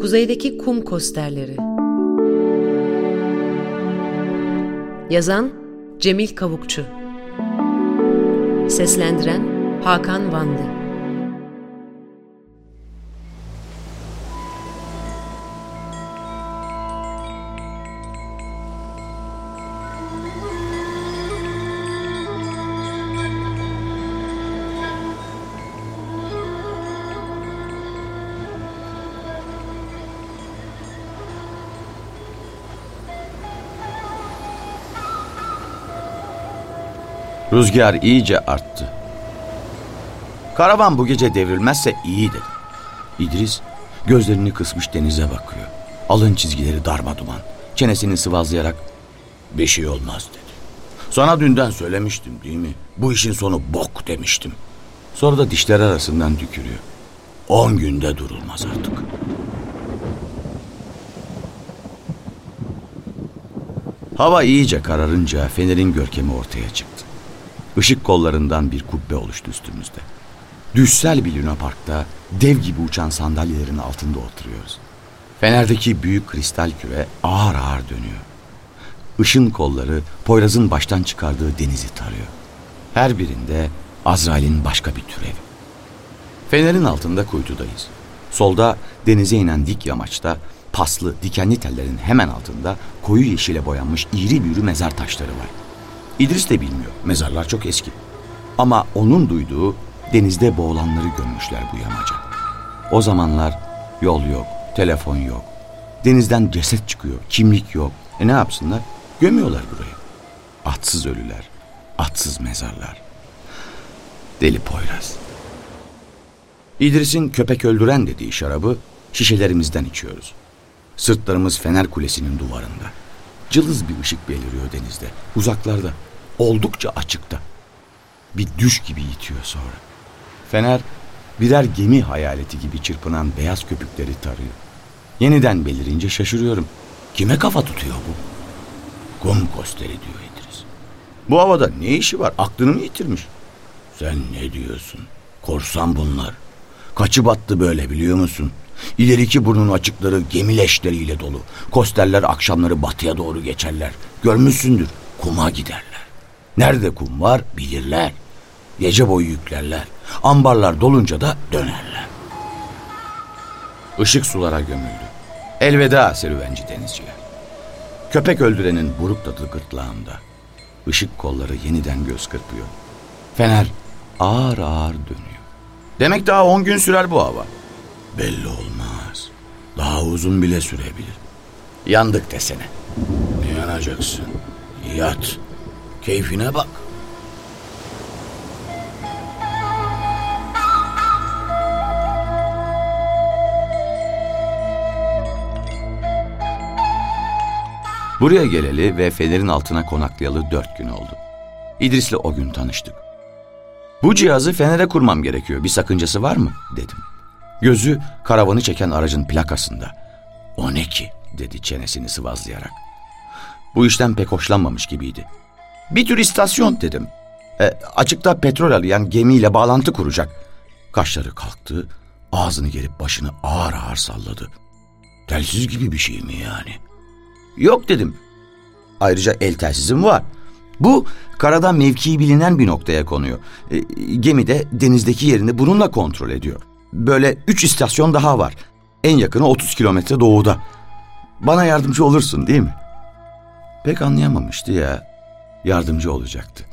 Kuzeydeki kum kosterleri. Yazan Cemil Kavukçu. Seslendiren Hakan Vanlı. Rüzgar iyice arttı. Karavan bu gece devrilmezse iyi dedi. İdris gözlerini kısmış denize bakıyor. Alın çizgileri darma duman. Çenesini sıvazlayarak bir şey olmaz dedi. Sana dünden söylemiştim değil mi? Bu işin sonu bok demiştim. Sonra da dişler arasından tükürüyor. On günde durulmaz artık. Hava iyice kararınca fenerin görkemi ortaya çıktı. Işık kollarından bir kubbe oluştu üstümüzde. Düşsel bir Luna Park'ta dev gibi uçan sandalyelerin altında oturuyoruz. Fenerdeki büyük kristal küre ağır ağır dönüyor. Işın kolları Poyraz'ın baştan çıkardığı denizi tarıyor. Her birinde Azrail'in başka bir türevi. Fenerin altında kuytudayız. Solda denize inen dik yamaçta paslı dikenli tellerin hemen altında koyu yeşile boyanmış iri büğrü mezar taşları var. İdris de bilmiyor. Mezarlar çok eski. Ama onun duyduğu denizde boğulanları gömmüşler bu yamaca. O zamanlar yol yok, telefon yok. Denizden ceset çıkıyor, kimlik yok. E ne yapsınlar? Gömüyorlar burayı. Atsız ölüler, atsız mezarlar. Deli Poyraz. İdris'in köpek öldüren dediği şarabı şişelerimizden içiyoruz. Sırtlarımız Fener Kulesi'nin duvarında. Cılız bir ışık beliriyor denizde, uzaklarda oldukça açıkta. Bir düş gibi itiyor sonra. Fener birer gemi hayaleti gibi çırpınan beyaz köpükleri tarıyor. Yeniden belirince şaşırıyorum. Kime kafa tutuyor bu? Kum kosteri diyor İdris. Bu havada ne işi var? Aklını mı yitirmiş? Sen ne diyorsun? Korsan bunlar. Kaçı battı böyle biliyor musun? İleriki burnun açıkları gemi leşleriyle dolu. Kosterler akşamları batıya doğru geçerler. Görmüşsündür. Kuma giderler. Nerede kum var bilirler. Gece boyu yüklerler. Ambarlar dolunca da dönerler. Işık sulara gömüldü. Elveda serüvenci denizciler. Köpek öldürenin buruk tadı gırtlağımda. Işık kolları yeniden göz kırpıyor. Fener ağır ağır dönüyor. Demek daha on gün sürer bu hava. Belli olmaz. Daha uzun bile sürebilir. Yandık desene. Ne yanacaksın? Yat. Keyfine bak. Buraya geleli ve fenerin altına konaklayalı dört gün oldu. İdris'le o gün tanıştık. Bu cihazı fenere kurmam gerekiyor. Bir sakıncası var mı? dedim. Gözü karavanı çeken aracın plakasında. O ne ki? dedi çenesini sıvazlayarak. Bu işten pek hoşlanmamış gibiydi. Bir tür istasyon dedim. E, açıkta petrol arayan gemiyle bağlantı kuracak. Kaşları kalktı, ağzını gerip başını ağır ağır salladı. Telsiz gibi bir şey mi yani? Yok dedim. Ayrıca el telsizim var. Bu karada mevkii bilinen bir noktaya konuyor. E, gemi de denizdeki yerini bununla kontrol ediyor. Böyle üç istasyon daha var. En yakını 30 kilometre doğuda. Bana yardımcı olursun değil mi? Pek anlayamamıştı ya yardımcı olacaktı.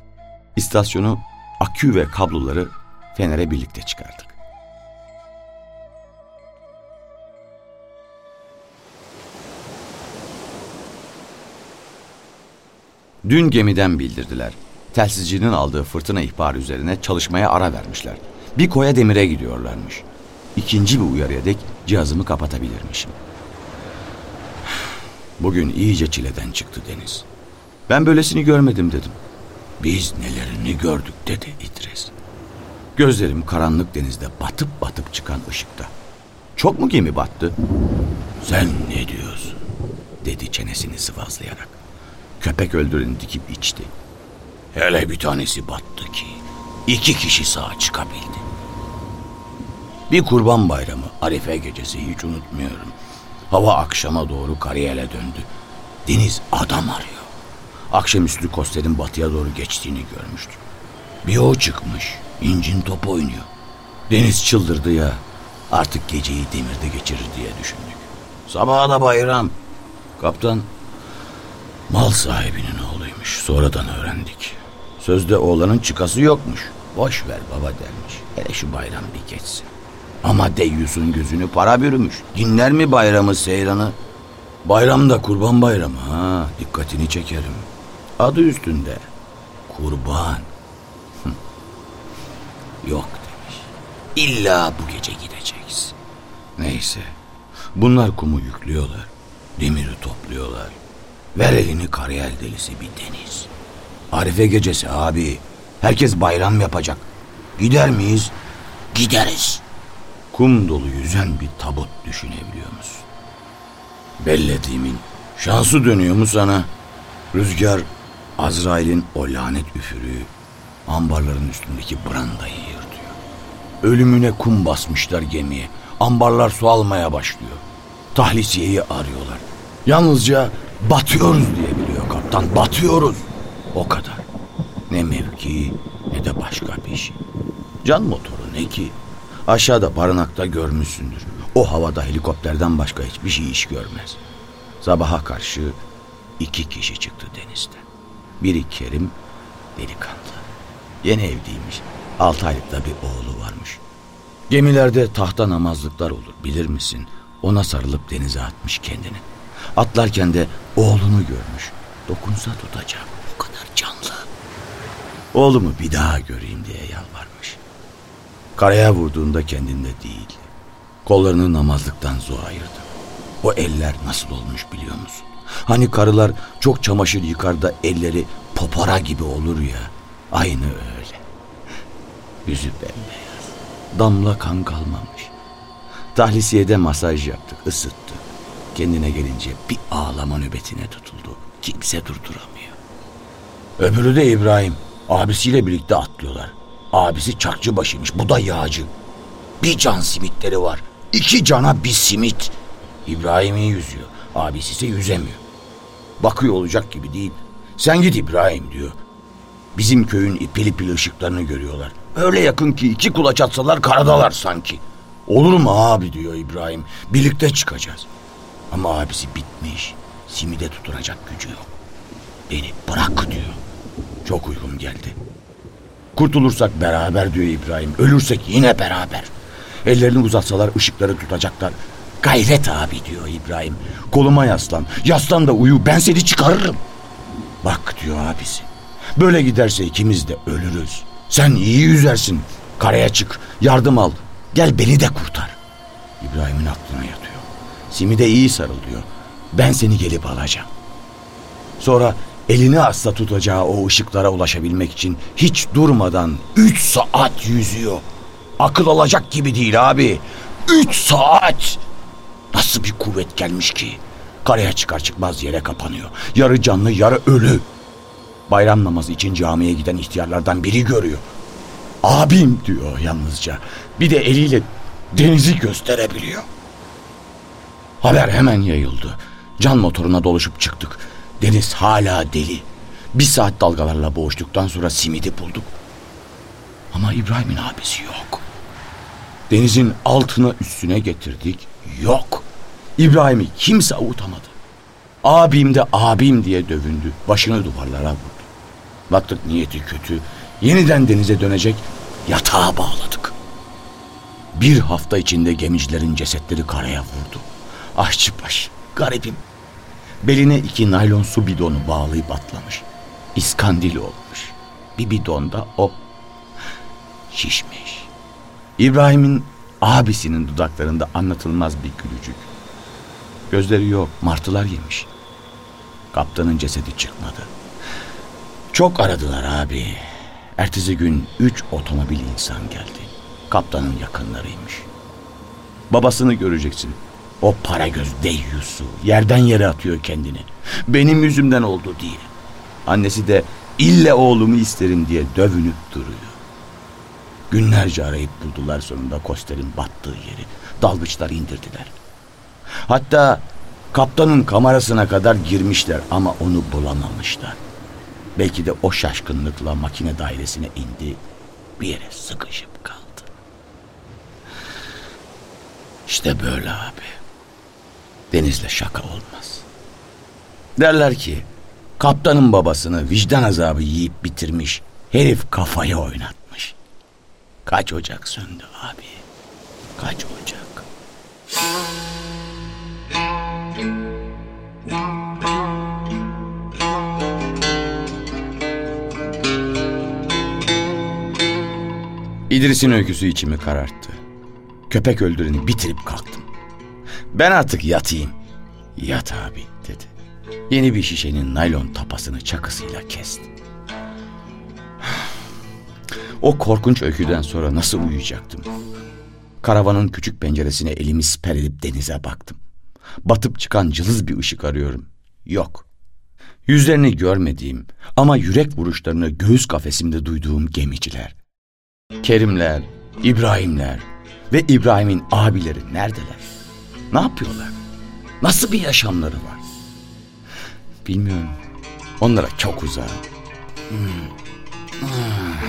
İstasyonu, akü ve kabloları Fener'e birlikte çıkardık. Dün gemiden bildirdiler. Telsizcinin aldığı fırtına ihbarı üzerine çalışmaya ara vermişler. Bir koya demire gidiyorlarmış. İkinci bir uyarıya dek cihazımı kapatabilirmişim. Bugün iyice çileden çıktı Deniz. Ben böylesini görmedim dedim. Biz nelerini gördük dedi İdris. Gözlerim karanlık denizde batıp batıp çıkan ışıkta. Çok mu gemi battı? Sen ne diyorsun? Dedi çenesini sıvazlayarak. Köpek öldüreni dikip içti. Hele bir tanesi battı ki iki kişi sağ çıkabildi. Bir kurban bayramı Arife gecesi hiç unutmuyorum. Hava akşama doğru kariyele döndü. Deniz adam arıyor. Akşamüstü Koster'in batıya doğru geçtiğini görmüştü. Bir o çıkmış. incin top oynuyor. Deniz çıldırdı ya. Artık geceyi demirde geçirir diye düşündük. Sabaha da bayram. Kaptan mal sahibinin oğluymuş. Sonradan öğrendik. Sözde oğlanın çıkası yokmuş. Boş ver baba dermiş. Hele şu bayram bir geçsin. Ama Deyyus'un gözünü para bürümüş. Dinler mi bayramı seyranı? Bayram da kurban bayramı ha. Dikkatini çekerim. Adı üstünde. Kurban. Yok demiş. İlla bu gece gideceksin. Neyse. Bunlar kumu yüklüyorlar. Demiri topluyorlar. Ver elini karayel delisi bir deniz. Arife gecesi abi. Herkes bayram yapacak. Gider miyiz? Gideriz. Kum dolu yüzen bir tabut düşünebiliyor musun? Bellediğimin şansı dönüyor mu sana? Rüzgar Azrail'in o lanet üfürüğü ambarların üstündeki brandayı yırtıyor. Ölümüne kum basmışlar gemiye. Ambarlar su almaya başlıyor. Tahlisiyeyi arıyorlar. Yalnızca batıyoruz diye biliyor kaptan. Batıyoruz. O kadar. Ne mevki ne de başka bir şey. Can motoru ne ki? Aşağıda barınakta görmüşsündür. O havada helikopterden başka hiçbir şey iş görmez. Sabaha karşı iki kişi çıktı denizden. Biri Kerim, delikanlı. Yeni evliymiş. Altı aylıkta bir oğlu varmış. Gemilerde tahta namazlıklar olur bilir misin? Ona sarılıp denize atmış kendini. Atlarken de oğlunu görmüş. Dokunsa tutacak. O kadar canlı. Oğlumu bir daha göreyim diye yalvarmış. Karaya vurduğunda kendinde değil. Kollarını namazlıktan zor ayırdı. O eller nasıl olmuş biliyor musun? Hani karılar çok çamaşır yıkar da elleri popara gibi olur ya. Aynı öyle. Yüzü bembeyaz. Damla kan kalmamış. Tahlisiyede masaj yaptık, ısıttı. Kendine gelince bir ağlama nöbetine tutuldu. Kimse durduramıyor. Öbürü de İbrahim. Abisiyle birlikte atlıyorlar. Abisi çakçı başıymış, bu da yağcı. Bir can simitleri var. İki cana bir simit. İbrahim iyi yüzüyor. Abisi ise yüzemiyor. Bakıyor olacak gibi değil. Sen git İbrahim diyor. Bizim köyün ipili pili ışıklarını görüyorlar. Öyle yakın ki iki kulaç atsalar karadalar sanki. Olur mu abi diyor İbrahim. Birlikte çıkacağız. Ama abisi bitmiş. Simide tutunacak gücü yok. Beni bırak diyor. Çok uygun geldi. Kurtulursak beraber diyor İbrahim. Ölürsek yine beraber. Ellerini uzatsalar ışıkları tutacaklar. Gayret abi diyor İbrahim. Koluma yaslan. Yaslan da uyu ben seni çıkarırım. Bak diyor abisi. Böyle giderse ikimiz de ölürüz. Sen iyi yüzersin. Karaya çık. Yardım al. Gel beni de kurtar. İbrahim'in aklına yatıyor. Simi de iyi sarılıyor. Ben seni gelip alacağım. Sonra elini asla tutacağı o ışıklara ulaşabilmek için hiç durmadan üç saat yüzüyor. Akıl alacak gibi değil abi. Üç saat. Nasıl bir kuvvet gelmiş ki? Karaya çıkar çıkmaz yere kapanıyor. Yarı canlı yarı ölü. Bayram namazı için camiye giden ihtiyarlardan biri görüyor. Abim diyor yalnızca. Bir de eliyle denizi gösterebiliyor. Haber hemen yayıldı. Can motoruna doluşup çıktık. Deniz hala deli. Bir saat dalgalarla boğuştuktan sonra simidi bulduk. Ama İbrahim'in abisi yok. Denizin altına üstüne getirdik. Yok. İbrahim'i kimse avutamadı. Abim de abim diye dövündü. Başını duvarlara vurdu. Baktık niyeti kötü. Yeniden denize dönecek yatağa bağladık. Bir hafta içinde gemicilerin cesetleri karaya vurdu. Aşçıbaş, garibim. Beline iki naylon su bidonu bağlayıp atlamış. İskandil olmuş. Bir bidonda o. Şişmiş. İbrahim'in abisinin dudaklarında anlatılmaz bir gülücük. Gözleri yok, martılar yemiş. Kaptanın cesedi çıkmadı. Çok aradılar abi. Ertesi gün üç otomobil insan geldi. Kaptanın yakınlarıymış. Babasını göreceksin. O para göz deyyusu yerden yere atıyor kendini. Benim yüzümden oldu diye. Annesi de ille oğlumu isterim diye dövünüp duruyor. Günlerce arayıp buldular sonunda Koster'in battığı yeri. Dalgıçlar indirdiler. Hatta kaptanın kamerasına kadar girmişler ama onu bulamamışlar. Belki de o şaşkınlıkla makine dairesine indi, bir yere sıkışıp kaldı. İşte böyle abi. Denizle şaka olmaz. Derler ki kaptanın babasını vicdan azabı yiyip bitirmiş. Herif kafayı oynatmış. Kaç ocak söndü abi. Kaç ocak. İdris'in öyküsü içimi kararttı. Köpek öldüreni bitirip kalktım. Ben artık yatayım. Yat abi dedi. Yeni bir şişenin naylon tapasını çakısıyla kesti. O korkunç öyküden sonra nasıl uyuyacaktım? Karavanın küçük penceresine elimi siper edip denize baktım. Batıp çıkan cılız bir ışık arıyorum. Yok. Yüzlerini görmediğim ama yürek vuruşlarını göğüs kafesimde duyduğum gemiciler. Kerimler, İbrahimler ve İbrahim'in abileri neredeler? Ne yapıyorlar? Nasıl bir yaşamları var? Bilmiyorum. Onlara çok uzağım. Hmm. Ah.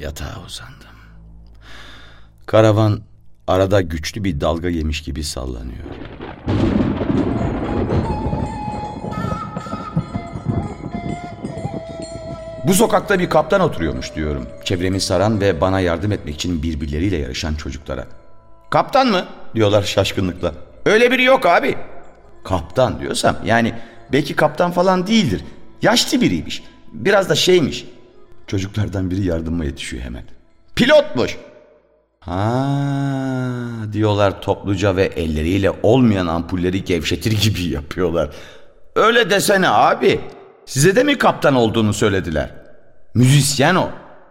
Yatağa uzandım. Karavan arada güçlü bir dalga yemiş gibi sallanıyor. Bu sokakta bir kaptan oturuyormuş diyorum. Çevremi saran ve bana yardım etmek için birbirleriyle yarışan çocuklara. Kaptan mı? Diyorlar şaşkınlıkla. Öyle biri yok abi. Kaptan diyorsam yani belki kaptan falan değildir. Yaşlı biriymiş. Biraz da şeymiş. Çocuklardan biri yardıma yetişiyor hemen. Pilotmuş. Ha diyorlar topluca ve elleriyle olmayan ampulleri gevşetir gibi yapıyorlar. Öyle desene abi. Size de mi kaptan olduğunu söylediler? Müzisyen o.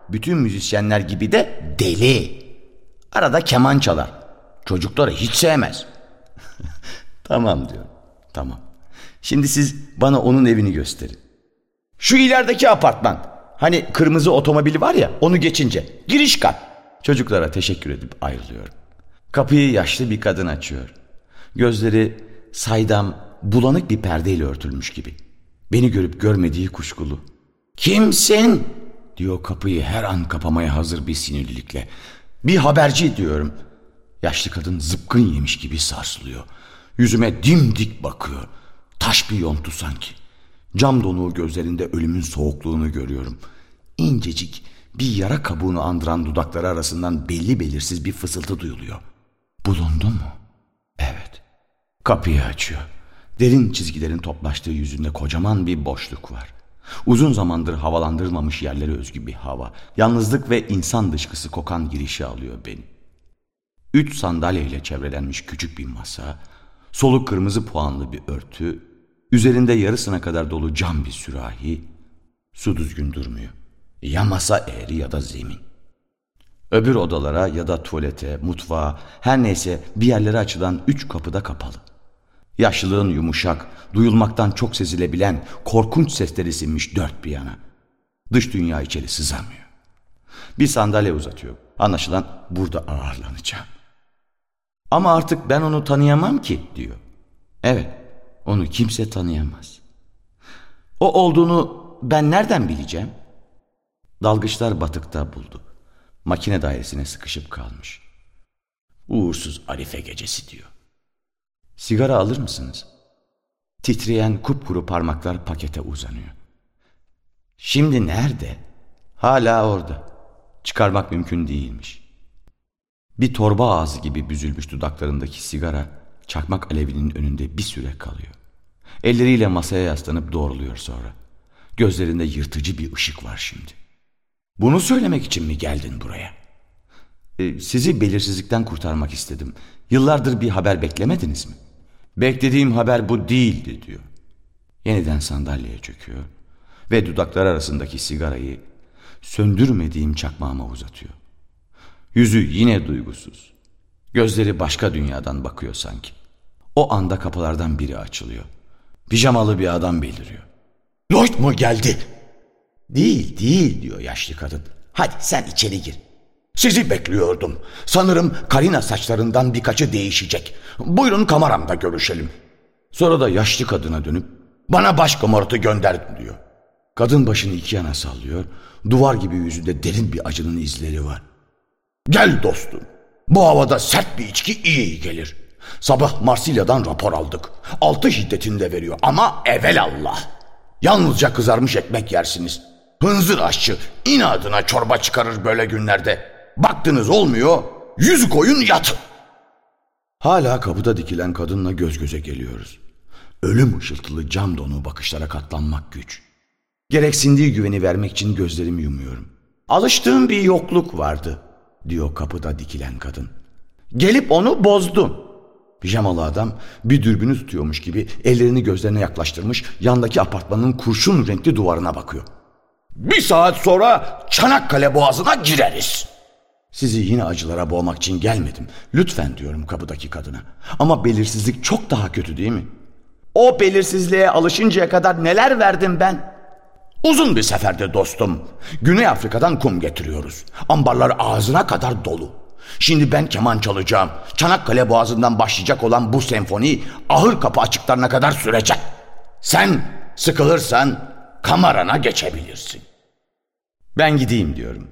Bütün müzisyenler gibi de deli. Arada keman çalar. Çocukları hiç sevmez. tamam diyor. Tamam. Şimdi siz bana onun evini gösterin. Şu ilerideki apartman. Hani kırmızı otomobili var ya onu geçince. Giriş kat. Çocuklara teşekkür edip ayrılıyorum. Kapıyı yaşlı bir kadın açıyor. Gözleri saydam, bulanık bir perdeyle örtülmüş gibi. Beni görüp görmediği kuşkulu. Kimsin? diyor kapıyı her an kapamaya hazır bir sinirlilikle. Bir haberci diyorum. Yaşlı kadın zıpkın yemiş gibi sarsılıyor. Yüzüme dimdik bakıyor. Taş bir yontu sanki. Cam donuğu gözlerinde ölümün soğukluğunu görüyorum. İncecik bir yara kabuğunu andıran dudakları arasından belli belirsiz bir fısıltı duyuluyor. Bulundu mu? Evet. Kapıyı açıyor. Derin çizgilerin toplaştığı yüzünde kocaman bir boşluk var. Uzun zamandır havalandırılmamış yerlere özgü bir hava. Yalnızlık ve insan dışkısı kokan girişi alıyor beni. Üç sandalye ile çevrelenmiş küçük bir masa, soluk kırmızı puanlı bir örtü, üzerinde yarısına kadar dolu cam bir sürahi, su düzgün durmuyor. Ya masa eğri ya da zemin. Öbür odalara ya da tuvalete, mutfağa, her neyse bir yerlere açılan üç kapı da kapalı. Yaşlılığın yumuşak, duyulmaktan çok sezilebilen korkunç sesleri sinmiş dört bir yana. Dış dünya içeri sızamıyor. Bir sandalye uzatıyor. Anlaşılan burada ağırlanacağım. Ama artık ben onu tanıyamam ki diyor. Evet, onu kimse tanıyamaz. O olduğunu ben nereden bileceğim? Dalgıçlar batıkta buldu. Makine dairesine sıkışıp kalmış. Uğursuz Arife gecesi diyor. Sigara alır mısınız? Titreyen kupkuru parmaklar pakete uzanıyor. Şimdi nerede? Hala orada. Çıkarmak mümkün değilmiş. Bir torba ağzı gibi büzülmüş dudaklarındaki sigara çakmak alevinin önünde bir süre kalıyor. Elleriyle masaya yaslanıp doğruluyor sonra. Gözlerinde yırtıcı bir ışık var şimdi. Bunu söylemek için mi geldin buraya? Ee, sizi belirsizlikten kurtarmak istedim. Yıllardır bir haber beklemediniz mi? Beklediğim haber bu değildi diyor. Yeniden sandalyeye çöküyor ve dudaklar arasındaki sigarayı söndürmediğim çakmağıma uzatıyor. Yüzü yine duygusuz. Gözleri başka dünyadan bakıyor sanki. O anda kapılardan biri açılıyor. Pijamalı bir adam beliriyor. Lloyd mu geldi? Değil değil diyor yaşlı kadın. Hadi sen içeri gir. Sizi bekliyordum. Sanırım Karina saçlarından birkaçı değişecek. Buyurun kameramda görüşelim. Sonra da yaşlı kadına dönüp bana baş kamartı gönder diyor. Kadın başını iki yana sallıyor. Duvar gibi yüzünde derin bir acının izleri var. Gel dostum. Bu havada sert bir içki iyi gelir. Sabah Marsilya'dan rapor aldık. Altı şiddetinde veriyor ama evelallah. Yalnızca kızarmış ekmek yersiniz. Hınzır aşçı inadına çorba çıkarır böyle günlerde. Baktınız olmuyor, yüzü koyun yatın. Hala kapıda dikilen kadınla göz göze geliyoruz. Ölüm ışıltılı cam donu bakışlara katlanmak güç. Gereksindiği güveni vermek için gözlerimi yumuyorum. Alıştığım bir yokluk vardı, diyor kapıda dikilen kadın. Gelip onu bozdum. Pijamalı adam bir dürbünü tutuyormuş gibi ellerini gözlerine yaklaştırmış yandaki apartmanın kurşun renkli duvarına bakıyor. Bir saat sonra Çanakkale boğazına gireriz. Sizi yine acılara boğmak için gelmedim. Lütfen diyorum kapıdaki kadına. Ama belirsizlik çok daha kötü değil mi? O belirsizliğe alışıncaya kadar neler verdim ben? Uzun bir seferde dostum. Güney Afrika'dan kum getiriyoruz. Ambarlar ağzına kadar dolu. Şimdi ben keman çalacağım. Çanakkale Boğazı'ndan başlayacak olan bu senfoni ahır kapı açıklarına kadar sürecek. Sen sıkılırsan kamerana geçebilirsin. Ben gideyim diyorum.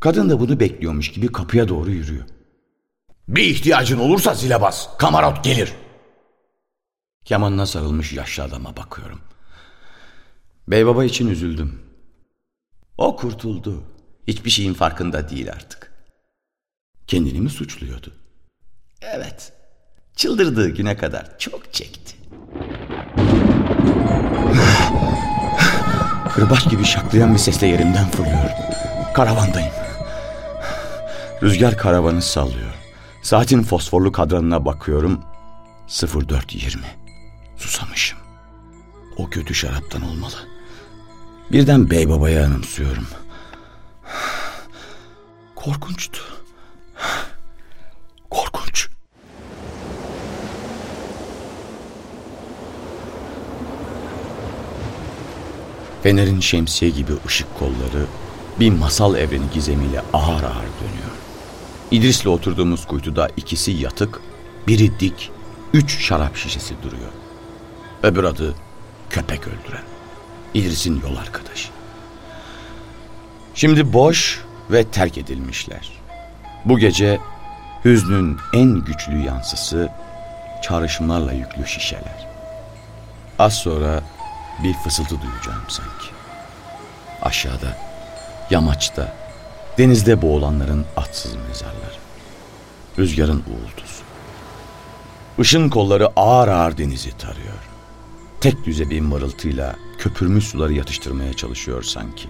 Kadın da bunu bekliyormuş gibi kapıya doğru yürüyor. Bir ihtiyacın olursa zile bas. Kamarot gelir. Kemanına sarılmış yaşlı adama bakıyorum. Bey baba için üzüldüm. O kurtuldu. Hiçbir şeyin farkında değil artık. Kendini mi suçluyordu? Evet. Çıldırdığı güne kadar çok çekti. Kırbaç gibi şaklayan bir sesle yerimden fırlıyorum. Karavandayım. Rüzgar karavanı sallıyor. Saatin fosforlu kadranına bakıyorum. 04.20. Susamışım. O kötü şaraptan olmalı. Birden bey babaya anımsıyorum. Korkunçtu. Korkunç. Fener'in şemsiye gibi ışık kolları bir masal evreni gizemiyle ağır ağır dönüyor. İdris'le oturduğumuz kuytuda ikisi yatık, biri dik, üç şarap şişesi duruyor. Öbür adı köpek öldüren. İdris'in yol arkadaşı. Şimdi boş ve terk edilmişler. Bu gece hüznün en güçlü yansısı çağrışımlarla yüklü şişeler. Az sonra bir fısıltı duyacağım sanki. Aşağıda, yamaçta, denizde boğulanların atsız mezarları. Rüzgarın uğultusu. Işın kolları ağır ağır denizi tarıyor. Tek düze bir mırıltıyla köpürmüş suları yatıştırmaya çalışıyor sanki.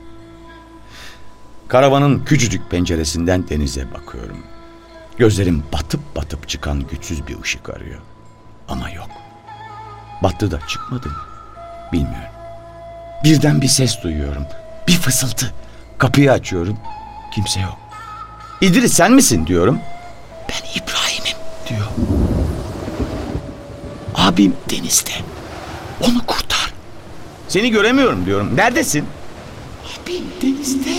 Karavanın küçücük penceresinden denize bakıyorum. Gözlerim batıp batıp çıkan güçsüz bir ışık arıyor. Ama yok. Battı da çıkmadı mı? Bilmiyorum. Birden bir ses duyuyorum. Bir fısıltı. Kapıyı açıyorum. Kimse yok. İdris sen misin diyorum. Ben İbrahim'im diyor. Abim denizde. Onu kurtar. Seni göremiyorum diyorum. Neredesin? Abim denizde.